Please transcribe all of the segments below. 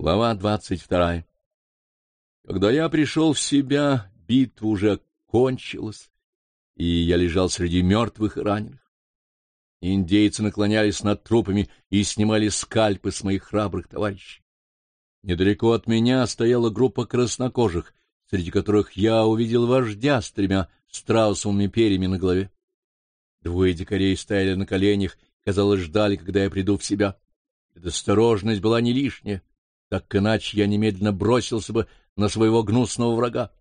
Глава двадцать вторая. Когда я пришел в себя, битва уже кончилась, и я лежал среди мертвых и раненых. Индейцы наклонялись над трупами и снимали скальпы с моих храбрых товарищей. Недалеко от меня стояла группа краснокожих, среди которых я увидел вождя с тремя страусовыми перьями на голове. Двое дикарей стояли на коленях, казалось, ждали, когда я приду в себя. Предосторожность была не лишняя так иначе я немедленно бросился бы на своего гнусного врага.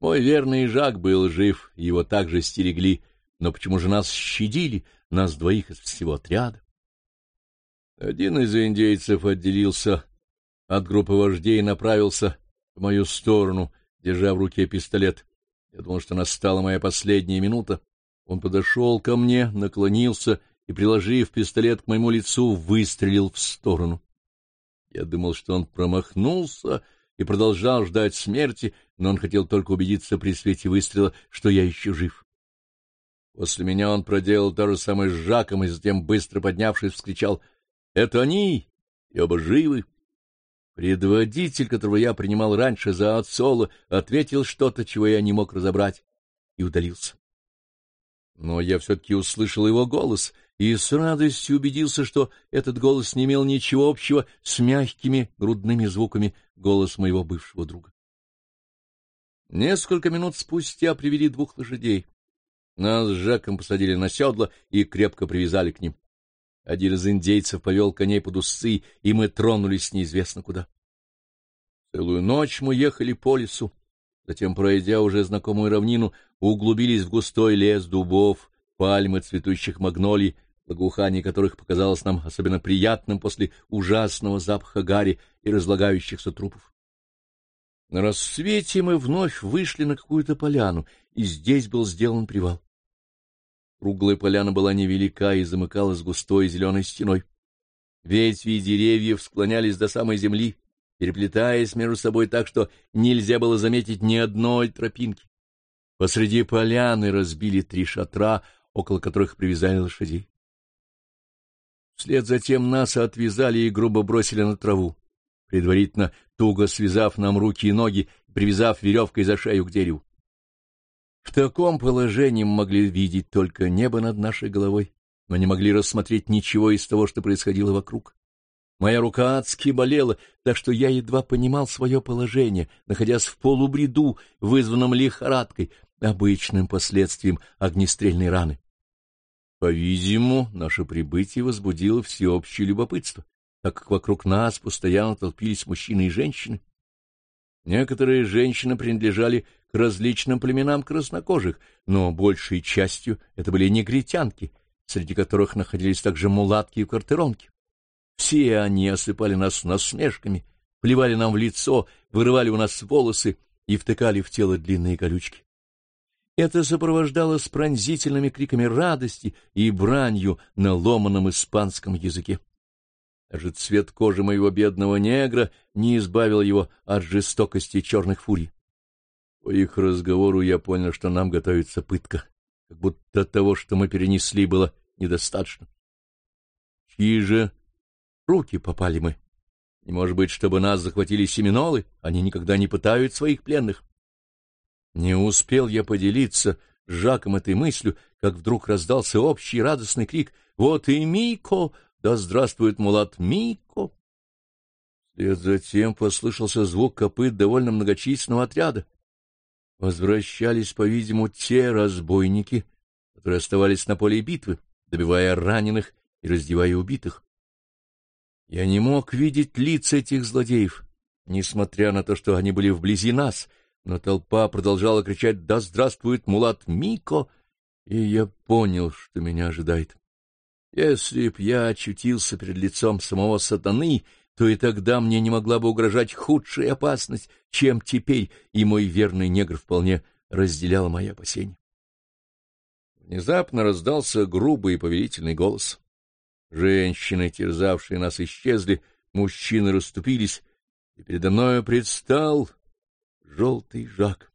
Мой верный Жак был жив, его также стерегли, но почему же нас щадили, нас двоих из всего отряда? Один из индейцев отделился от группы вождей и направился в мою сторону, держа в руке пистолет. Я думал, что настала моя последняя минута. Он подошел ко мне, наклонился и, приложив пистолет к моему лицу, выстрелил в сторону. Я думал, что он промахнулся и продолжал ждать смерти, но он хотел только убедиться при свете выстрела, что я еще жив. После меня он проделал то же самое с Жаком и затем, быстро поднявшись, вскричал «Это они! И оба живы!» Предводитель, которого я принимал раньше за отцола, ответил что-то, чего я не мог разобрать, и удалился. Но я все-таки услышал его голос — и с радостью убедился, что этот голос не имел ничего общего с мягкими грудными звуками голос моего бывшего друга. Несколько минут спустя привели двух лошадей. Нас с Жаком посадили на седла и крепко привязали к ним. Один из индейцев повел коней под усы, и мы тронулись неизвестно куда. Целую ночь мы ехали по лесу, затем, пройдя уже знакомую равнину, углубились в густой лес дубов, пальмы цветущих магнолий, благоухание которых показалось нам особенно приятным после ужасного запаха гари и разлагающихся трупов. На рассвете мы вновь вышли на какую-то поляну, и здесь был сделан привал. Круглая поляна была невелика и замыкалась густой зеленой стеной. Ветви деревьев склонялись до самой земли, переплетаясь между собой так, что нельзя было заметить ни одной тропинки. Посреди поляны разбили три шатра, около которых привязали лошадей. Вслед за тем нас отвязали и грубо бросили на траву, предварительно туго связав нам руки и ноги, привязав веревкой за шею к дереву. В таком положении мы могли видеть только небо над нашей головой, но не могли рассмотреть ничего из того, что происходило вокруг. Моя рука адски болела, так что я едва понимал свое положение, находясь в полубреду, вызванном лихорадкой, обычным последствием огнестрельной раны. По-видимому, наше прибытие возбудило всеобщее любопытство, так как вокруг нас постоянно толпились мужчины и женщины. Некоторые женщины принадлежали к различным племенам краснокожих, но большей частью это были негритянки, среди которых находились также мулатки и квартиронки. Все они осыпали нас насмешками, плевали нам в лицо, вырывали у нас волосы и втыкали в тело длинные колючки. Это сопровождалось пронзительными криками радости и бранью на ломаном испанском языке. Даже цвет кожи моего бедного негра не избавил его от жестокости черных фурий. По их разговору я понял, что нам готовится пытка, как будто того, что мы перенесли, было недостаточно. Чьи же руки попали мы? Не может быть, чтобы нас захватили семинолы? Они никогда не пытают своих пленных. Не успел я поделиться с Жаком этой мыслью, как вдруг раздался общий радостный крик «Вот и Мико! Да здравствует мулат Мико!» Вслед затем послышался звук копыт довольно многочисленного отряда. Возвращались, по-видимому, те разбойники, которые оставались на поле битвы, добивая раненых и раздевая убитых. Я не мог видеть лица этих злодеев, несмотря на то, что они были вблизи нас — но толпа продолжала кричать «Да здравствует Мулат Мико!» и я понял, что меня ожидает. Если б я очутился перед лицом самого сатаны, то и тогда мне не могла бы угрожать худшая опасность, чем теперь, и мой верный негр вполне разделял мои опасения. Внезапно раздался грубый и повелительный голос. Женщины, терзавшие нас, исчезли, мужчины расступились, и передо мною предстал желтый Жак.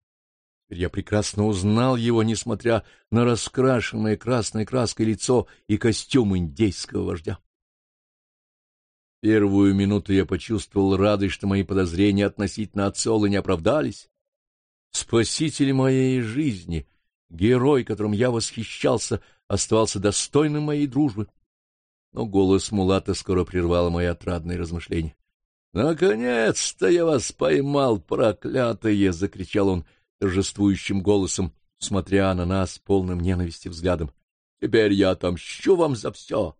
Теперь я прекрасно узнал его, несмотря на раскрашенное красной краской лицо и костюм индейского вождя. Первую минуту я почувствовал радость, что мои подозрения относительно Ацолы не оправдались. Спаситель моей жизни, герой, которым я восхищался, оставался достойным моей дружбы. Но голос Мулата скоро прервал мои отрадные размышления. — Наконец-то я вас поймал, проклятые! — закричал он торжествующим голосом, смотря на нас полным ненависти взглядом. — Теперь я отомщу вам за все!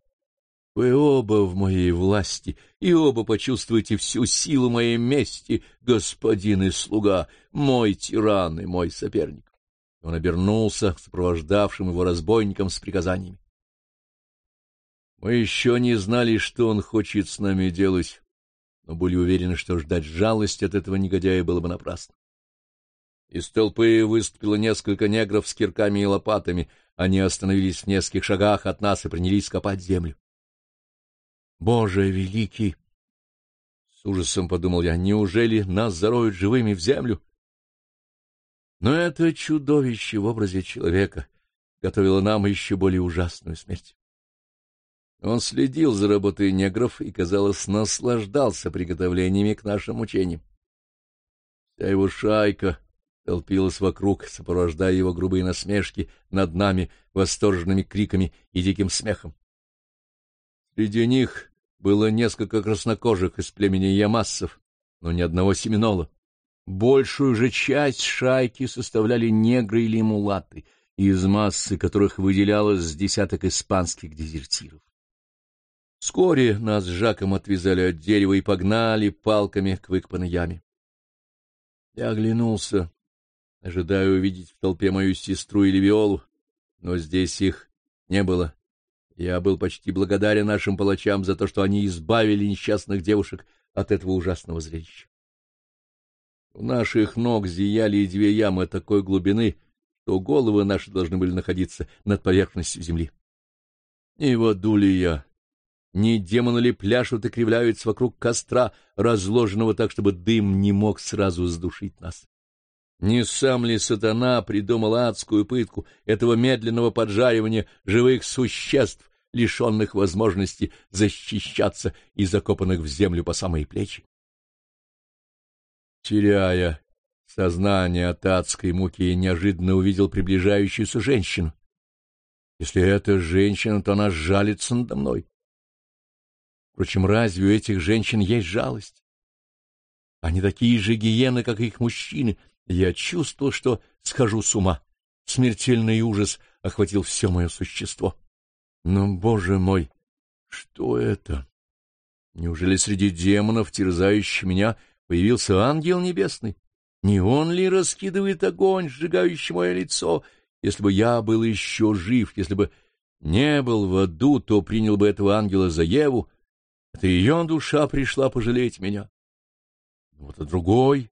Вы оба в моей власти, и оба почувствуете всю силу моей мести, господин и слуга, мой тиран и мой соперник. Он обернулся к сопровождавшим его разбойникам с приказаниями. Мы еще не знали, что он хочет с нами делать, но были уверены, что ждать жалости от этого негодяя было бы напрасно. Из толпы выступило несколько негров с кирками и лопатами. Они остановились в нескольких шагах от нас и принялись копать землю. Боже великий! С ужасом подумал я, неужели нас зароют живыми в землю? Но это чудовище в образе человека готовило нам еще более ужасную смерть. Он следил за работой негров и, казалось, наслаждался приготовлениями к нашим мучениям. Вся его шайка толпилась вокруг, сопровождая его грубые насмешки над нами восторженными криками и диким смехом. Среди них было несколько краснокожих из племени ямассов, но ни одного семинола. Большую же часть шайки составляли негры или мулаты, из массы которых выделялось десяток испанских дезертиров. Вскоре нас с Жаком отвязали от дерева и погнали палками к выкопанной яме. Я оглянулся, ожидая увидеть в толпе мою сестру или Виолу, но здесь их не было. Я был почти благодарен нашим палачам за то, что они избавили несчастных девушек от этого ужасного зрелища. У наших ног зияли две ямы такой глубины, что головы наши должны были находиться над поверхностью земли. И вот я, ни демоны ли пляшут и кривляются вокруг костра, разложенного так, чтобы дым не мог сразу сдушить нас. Не сам ли сатана придумал адскую пытку этого медленного поджаривания живых существ, лишенных возможности защищаться и закопанных в землю по самые плечи? Теряя сознание от адской муки, я неожиданно увидел приближающуюся женщину. Если это женщина, то она жалится надо мной. Впрочем, разве у этих женщин есть жалость? Они такие же гиены, как их мужчины — я чувствовал, что схожу с ума. Смертельный ужас охватил все мое существо. Но, боже мой, что это? Неужели среди демонов, терзающих меня, появился ангел небесный? Не он ли раскидывает огонь, сжигающий мое лицо? Если бы я был еще жив, если бы не был в аду, то принял бы этого ангела за Еву. Это ее душа пришла пожалеть меня. Вот а другой,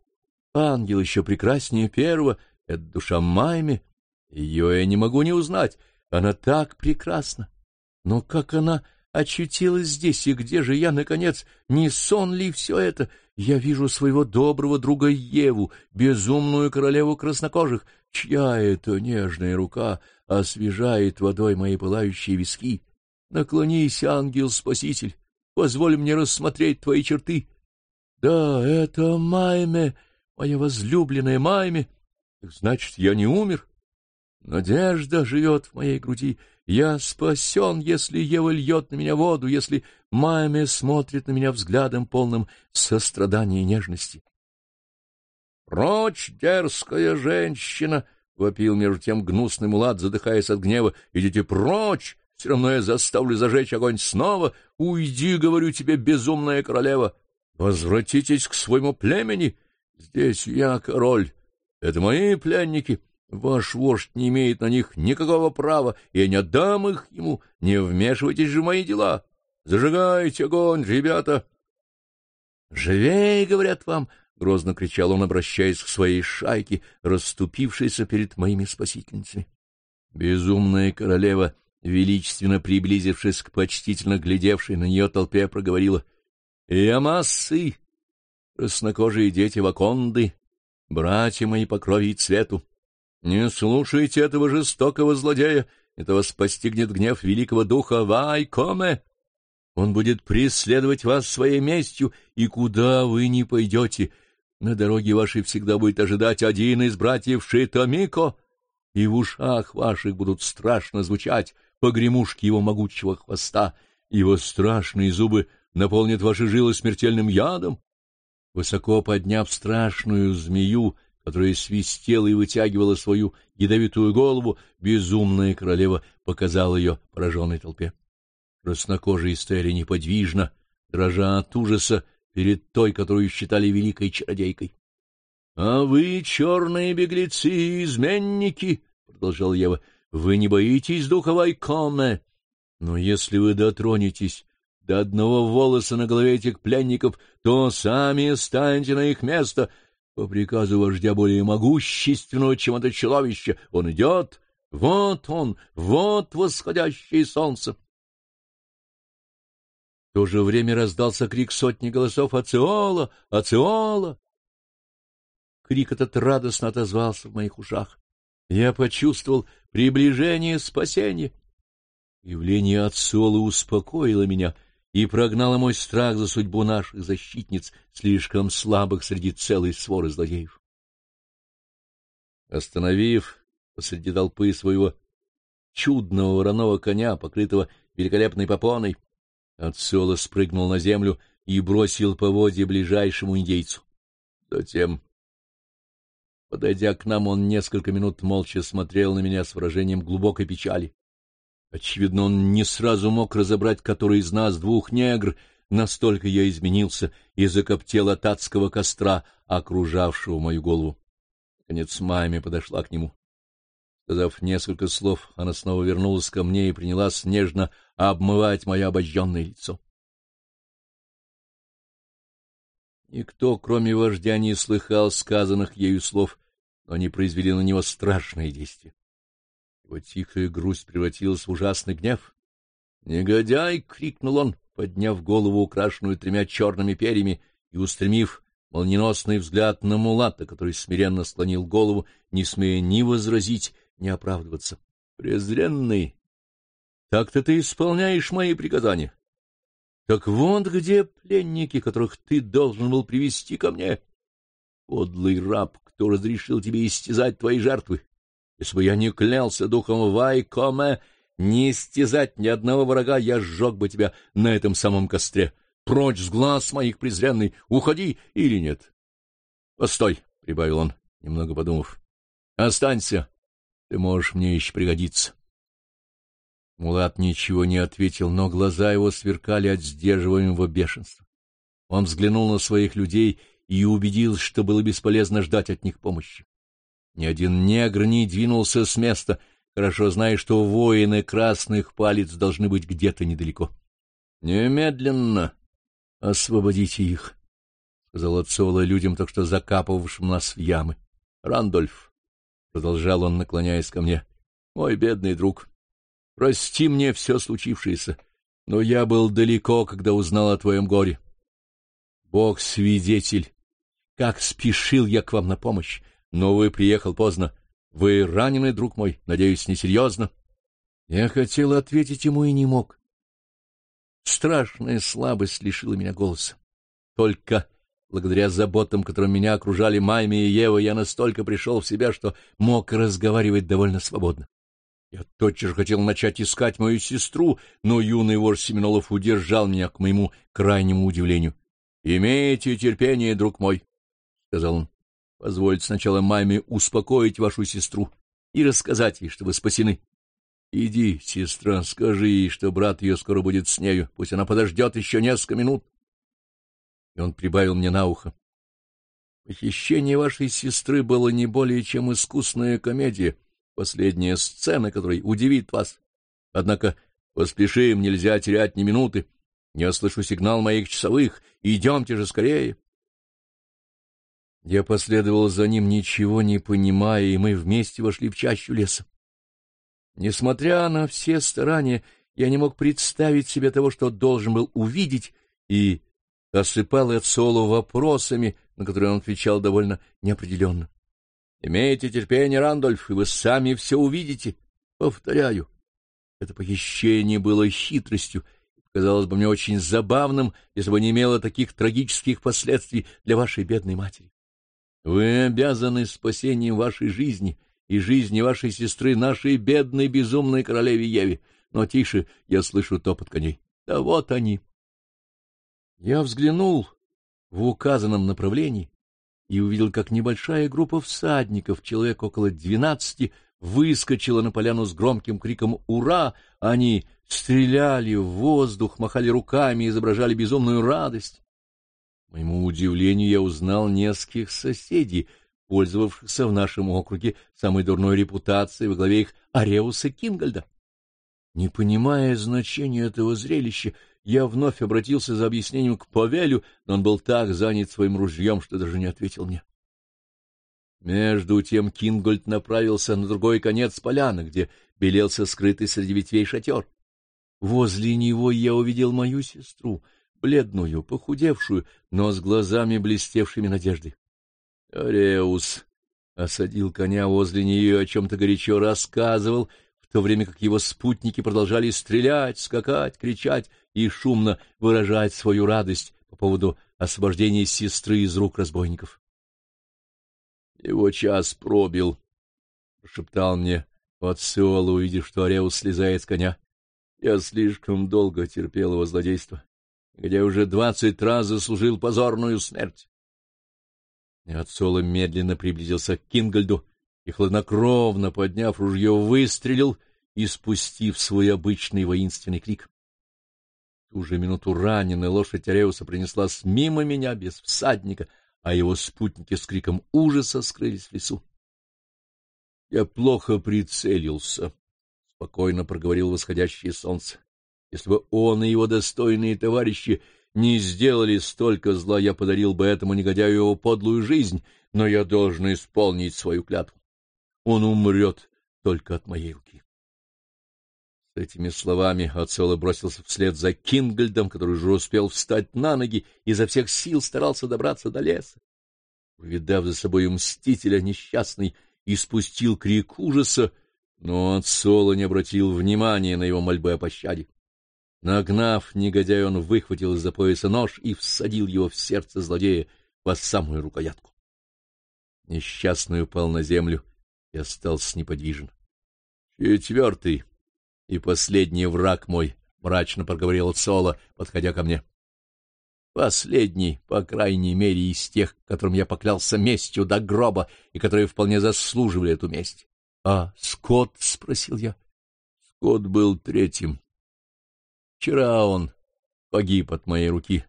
Ангел еще прекраснее первого — это душа Майми. Ее я не могу не узнать. Она так прекрасна. Но как она очутилась здесь, и где же я, наконец? Не сон ли все это? Я вижу своего доброго друга Еву, безумную королеву краснокожих, чья это нежная рука освежает водой мои пылающие виски. Наклонись, ангел-спаситель, позволь мне рассмотреть твои черты. Да, это Майме, моя возлюбленная Майме, значит, я не умер. Надежда живет в моей груди. Я спасен, если Ева льет на меня воду, если Майме смотрит на меня взглядом, полным сострадания и нежности. «Прочь, дерзкая женщина!» — вопил между тем гнусный мулат, задыхаясь от гнева. «Идите прочь! Все равно я заставлю зажечь огонь снова. Уйди, говорю тебе, безумная королева! Возвратитесь к своему племени!» Здесь я король. Это мои пленники. Ваш вождь не имеет на них никакого права, я не отдам их ему. Не вмешивайтесь же в мои дела. Зажигайте огонь, ребята. «Живей!» — говорят вам, — грозно кричал он, обращаясь к своей шайке, расступившейся перед моими спасительницами. Безумная королева, величественно приблизившись к почтительно глядевшей на нее толпе, проговорила «Ямасы! краснокожие дети Ваконды, братья мои по крови и цвету, не слушайте этого жестокого злодея, это вас постигнет гнев великого духа Вайкоме. Он будет преследовать вас своей местью, и куда вы не пойдете, на дороге вашей всегда будет ожидать один из братьев Шитомико, и в ушах ваших будут страшно звучать погремушки его могучего хвоста, его страшные зубы наполнят ваши жилы смертельным ядом. Высоко подняв страшную змею, которая свистела и вытягивала свою ядовитую голову, безумная королева показала ее пораженной толпе. Краснокожие стояли неподвижно, дрожа от ужаса перед той, которую считали великой чародейкой. — А вы, черные беглецы и изменники, — продолжал Ева, — вы не боитесь духа Вайкоме? Но если вы дотронетесь до одного волоса на голове этих пленников, то сами станете на их место по приказу вождя более могущественного, чем это чудовище. Он идет, вот он, вот восходящее солнце. В то же время раздался крик сотни голосов «Ациола! Ациола!». Крик этот радостно отозвался в моих ушах. Я почувствовал приближение спасения. Явление Ациолы успокоило меня и прогнало мой страх за судьбу наших защитниц, слишком слабых среди целой своры злодеев. Остановив посреди толпы своего чудного вороного коня, покрытого великолепной попоной, Ацола спрыгнул на землю и бросил поводья ближайшему индейцу. Затем, подойдя к нам, он несколько минут молча смотрел на меня с выражением глубокой печали. Очевидно, он не сразу мог разобрать, который из нас двух негр, настолько я изменился и закоптел от адского костра, окружавшего мою голову. Наконец Майми подошла к нему. Сказав несколько слов, она снова вернулась ко мне и принялась нежно обмывать мое обожженное лицо. Никто, кроме вождя, не слыхал сказанных ею слов, но они произвели на него страшное действие. Его тихая грусть превратилась в ужасный гнев. «Негодяй!» — крикнул он, подняв голову, украшенную тремя черными перьями, и устремив молниеносный взгляд на мулата, который смиренно склонил голову, не смея ни возразить, не оправдываться. Презренный, так-то ты исполняешь мои приказания. Так вот где пленники, которых ты должен был привести ко мне. Подлый раб, кто разрешил тебе истязать твои жертвы. Если бы я не клялся духом Вайкоме не истязать ни одного врага, я сжег бы тебя на этом самом костре. Прочь с глаз моих презренный, уходи или нет. — Постой, — прибавил он, немного подумав. — Останься, ты можешь мне еще пригодиться. Мулат ничего не ответил, но глаза его сверкали от сдерживаемого бешенства. Он взглянул на своих людей и убедился, что было бесполезно ждать от них помощи. Ни один негр не двинулся с места, хорошо зная, что воины красных палец должны быть где-то недалеко. — Немедленно освободите их, — сказал Ацола людям, так что закапывавшим нас в ямы. — Рандольф, — продолжал он, наклоняясь ко мне, — мой бедный друг, прости мне все случившееся, но я был далеко, когда узнал о твоем горе. Бог свидетель, как спешил я к вам на помощь, но вы приехал поздно. Вы ранены, друг мой, надеюсь, несерьезно. Я хотел ответить ему и не мог. Страшная слабость лишила меня голоса. Только Благодаря заботам, которым меня окружали Майми и Ева, я настолько пришел в себя, что мог разговаривать довольно свободно. Я тотчас же хотел начать искать мою сестру, но юный вор Семенолов удержал меня к моему крайнему удивлению. — Имейте терпение, друг мой, — сказал он. — Позвольте сначала Майме успокоить вашу сестру и рассказать ей, что вы спасены. Иди, сестра, скажи ей, что брат ее скоро будет с нею. Пусть она подождет еще несколько минут и он прибавил мне на ухо. Похищение вашей сестры было не более чем искусная комедия, последняя сцена, которая удивит вас. Однако поспешим, нельзя терять ни минуты. Я слышу сигнал моих часовых. Идемте же скорее. Я последовал за ним, ничего не понимая, и мы вместе вошли в чащу леса. Несмотря на все старания, я не мог представить себе того, что должен был увидеть, и осыпал Эцолу вопросами, на которые он отвечал довольно неопределенно. — Имейте терпение, Рандольф, и вы сами все увидите. Повторяю, это похищение было хитростью, казалось бы мне очень забавным, если бы не имело таких трагических последствий для вашей бедной матери. Вы обязаны спасением вашей жизни и жизни вашей сестры, нашей бедной безумной королеве Еве. Но тише, я слышу топот коней. Да вот они. Я взглянул в указанном направлении и увидел, как небольшая группа всадников, человек около двенадцати, выскочила на поляну с громким криком «Ура!». Они стреляли в воздух, махали руками, изображали безумную радость. Моему удивлению, я узнал нескольких соседей, пользовавшихся в нашем округе самой дурной репутацией во главе их Ареуса Кингольда. Не понимая значения этого зрелища, я вновь обратился за объяснением к Павелю, но он был так занят своим ружьем, что даже не ответил мне. Между тем Кингольд направился на другой конец поляны, где белелся скрытый среди ветвей шатер. Возле него я увидел мою сестру, бледную, похудевшую, но с глазами блестевшими надеждой. Ореус осадил коня возле нее и о чем-то горячо рассказывал, в то время как его спутники продолжали стрелять, скакать, кричать и шумно выражать свою радость по поводу освобождения сестры из рук разбойников. — Его час пробил, — шептал мне Отсеол, увидев, что Ореус слезает с коня. Я слишком долго терпел его злодейство, где уже двадцать раз заслужил позорную смерть. И Отсола медленно приблизился к Кингольду и, хладнокровно подняв ружье, выстрелил, испустив свой обычный воинственный крик. В ту же минуту раненая лошадь Ареуса принеслась мимо меня без всадника, а его спутники с криком ужаса скрылись в лесу. Я плохо прицелился, — спокойно проговорил восходящее солнце. Если бы он и его достойные товарищи не сделали столько зла, я подарил бы этому негодяю его подлую жизнь, но я должен исполнить свою клятву. Он умрет только от моей руки. С этими словами Ацелло бросился вслед за Кингольдом, который уже успел встать на ноги и изо всех сил старался добраться до леса. Увидав за собой мстителя, несчастный испустил крик ужаса, но Ацелло не обратил внимания на его мольбы о пощаде. Нагнав негодяя, он выхватил из-за пояса нож и всадил его в сердце злодея по самую рукоятку. Несчастный упал на землю и остался неподвижен. — Четвертый и последний враг мой, — мрачно проговорил Соло, подходя ко мне. — Последний, по крайней мере, из тех, которым я поклялся местью до гроба и которые вполне заслуживали эту месть. — А Скотт? — спросил я. Скотт был третьим. Вчера он погиб от моей руки.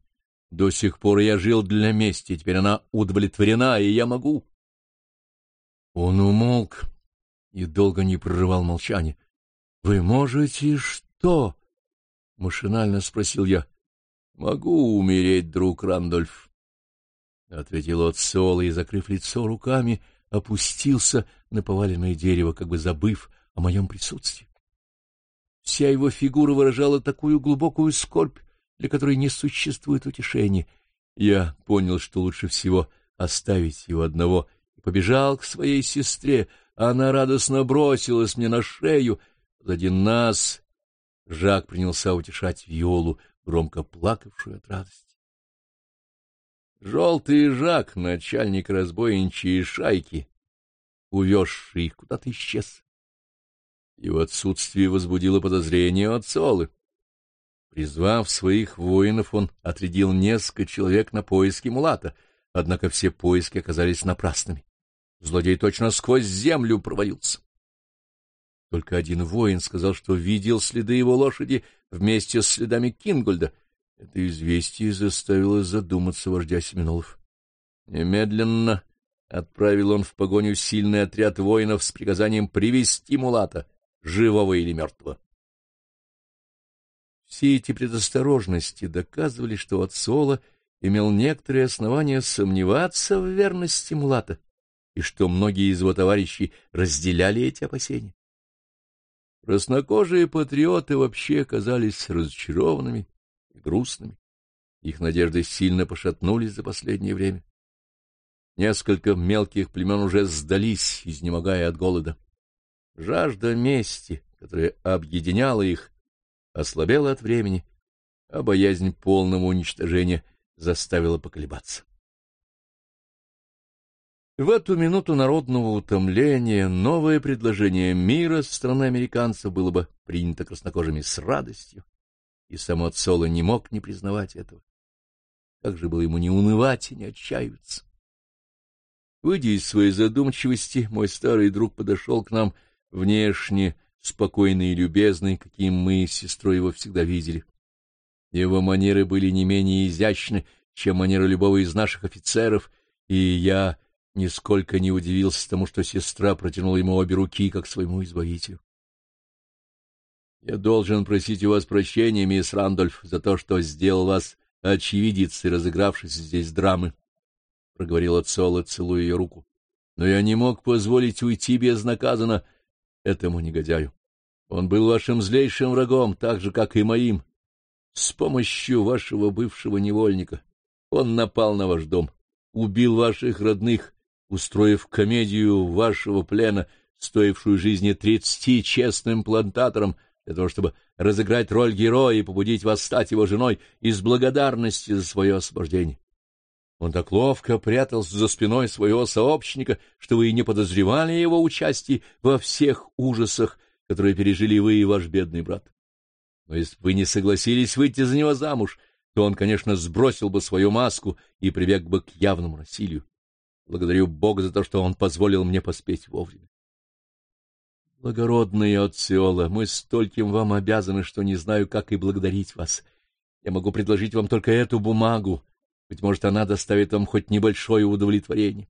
До сих пор я жил для мести, теперь она удовлетворена, и я могу. Он умолк и долго не прерывал молчание. — Вы можете что? — машинально спросил я. — Могу умереть, друг Рандольф, — ответил Отсол и, закрыв лицо руками, опустился на поваленное дерево, как бы забыв о моем присутствии. Вся его фигура выражала такую глубокую скорбь, для которой не существует утешения. Я понял, что лучше всего оставить его одного, и побежал к своей сестре. Она радостно бросилась мне на шею. Сзади нас Жак принялся утешать Виолу, громко плакавшую от радости. Желтый Жак, начальник разбойничьей шайки, увезший их, куда-то исчез. Его отсутствие возбудило подозрение от Солы. Призвав своих воинов, он отрядил несколько человек на поиски Мулата, однако все поиски оказались напрасными. Злодей точно сквозь землю провалился. Только один воин сказал, что видел следы его лошади вместе с следами Кингольда. Это известие заставило задуматься вождя Семенолов. Немедленно отправил он в погоню сильный отряд воинов с приказанием привести Мулата живого или мертвого. Все эти предосторожности доказывали, что Ацола имел некоторые основания сомневаться в верности Мулата, и что многие из его товарищей разделяли эти опасения. Краснокожие патриоты вообще оказались разочарованными и грустными. Их надежды сильно пошатнулись за последнее время. Несколько мелких племен уже сдались, изнемогая от голода. Жажда мести, которая объединяла их, ослабела от времени а боязнь полного уничтожения заставила поколебаться. В эту минуту народного утомления новое предложение мира со стороны американцев было бы принято краснокожими с радостью, и сам Цоло не мог не признавать этого. Как же было ему не унывать и не отчаиваться? Выйдя из своей задумчивости, мой старый друг подошел к нам внешне спокойный и любезный, каким мы с сестрой его всегда видели. Его манеры были не менее изящны, чем манеры любого из наших офицеров, и я нисколько не удивился тому, что сестра протянула ему обе руки, как своему избавителю. — Я должен просить у вас прощения, мисс Рандольф, за то, что сделал вас очевидицей разыгравшейся здесь драмы, — проговорила Цола, целуя ее руку. — Но я не мог позволить уйти безнаказанно этому негодяю. Он был вашим злейшим врагом, так же, как и моим. С помощью вашего бывшего невольника он напал на ваш дом, убил ваших родных, устроив комедию вашего плена, стоившую жизни тридцати честным плантаторам, для того, чтобы разыграть роль героя и побудить вас стать его женой из благодарности за свое освобождение. Он так ловко прятался за спиной своего сообщника, что вы и не подозревали его участие во всех ужасах, которые пережили вы и ваш бедный брат. Но если бы вы не согласились выйти за него замуж, то он, конечно, сбросил бы свою маску и прибег бы к явному насилию. Благодарю Бога за то, что он позволил мне поспеть вовремя. Благородные Отсиола, мы стольким вам обязаны, что не знаю, как и благодарить вас. Я могу предложить вам только эту бумагу. Быть может, она доставит вам хоть небольшое удовлетворение.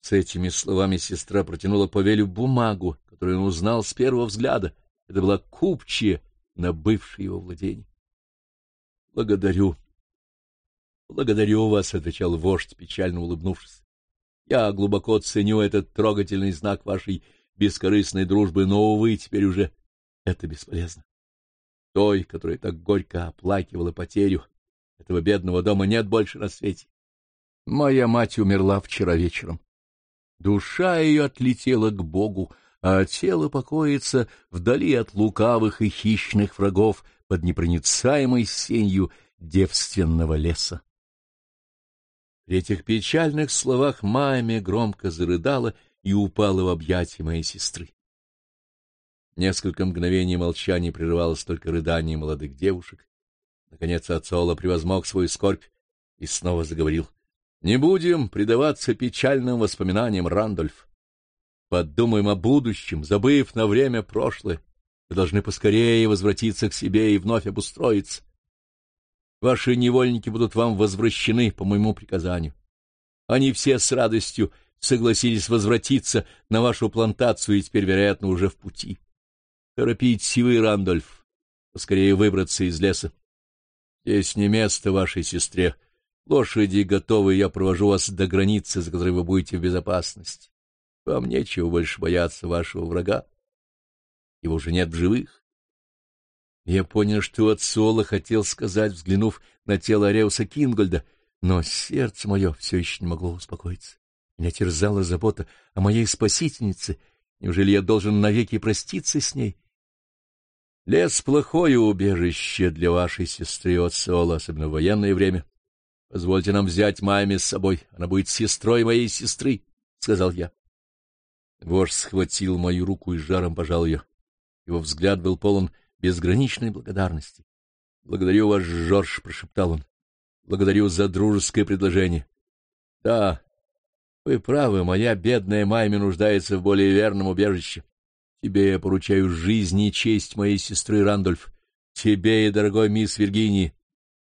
С этими словами сестра протянула Павелю бумагу, которую он узнал с первого взгляда. Это была купчая на бывшее его владение. — Благодарю, — Благодарю вас, — отвечал вождь, печально улыбнувшись. — Я глубоко ценю этот трогательный знак вашей бескорыстной дружбы, но, увы, теперь уже это бесполезно. Той, которая так горько оплакивала потерю, этого бедного дома нет больше на свете. Моя мать умерла вчера вечером. Душа ее отлетела к Богу, а тело покоится вдали от лукавых и хищных врагов под непроницаемой сенью девственного леса. При этих печальных словах маме громко зарыдала и упала в объятия моей сестры. Несколько мгновений молчания прерывалось только рыдание молодых девушек. Наконец Ацола превозмог свою скорбь и снова заговорил. — Не будем предаваться печальным воспоминаниям, Рандольф. Подумаем о будущем, забыв на время прошлое. Вы должны поскорее возвратиться к себе и вновь обустроиться. Ваши невольники будут вам возвращены по моему приказанию. Они все с радостью согласились возвратиться на вашу плантацию и теперь, вероятно, уже в пути. Торопитесь вы, Рандольф, поскорее выбраться из леса. Здесь не место вашей сестре. Лошади готовы, я провожу вас до границы, за которой вы будете в безопасности. Вам нечего больше бояться вашего врага. Его уже нет в живых. Я понял, что Ацола хотел сказать, взглянув на тело Ареуса Кингольда, но сердце мое все еще не могло успокоиться. Меня терзала забота о моей спасительнице. Неужели я должен навеки проститься с ней? Лес — плохое убежище для вашей сестры Ацола, особенно в военное время. Позвольте нам взять маме с собой, она будет сестрой моей сестры, — сказал я. Вождь схватил мою руку и жаром пожал ее. Его взгляд был полон безграничной благодарности. — Благодарю вас, Жорж, — прошептал он. — Благодарю за дружеское предложение. — Да, вы правы, моя бедная Майми нуждается в более верном убежище. Тебе я поручаю жизнь и честь моей сестры Рандольф. Тебе и дорогой мисс Виргинии.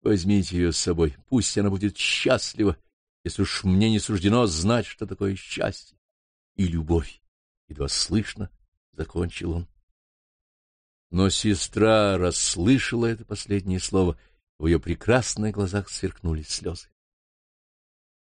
Возьмите ее с собой, пусть она будет счастлива, если уж мне не суждено знать, что такое счастье и любовь. Едва слышно закончил он. Но сестра расслышала это последнее слово, в ее прекрасных глазах сверкнули слезы.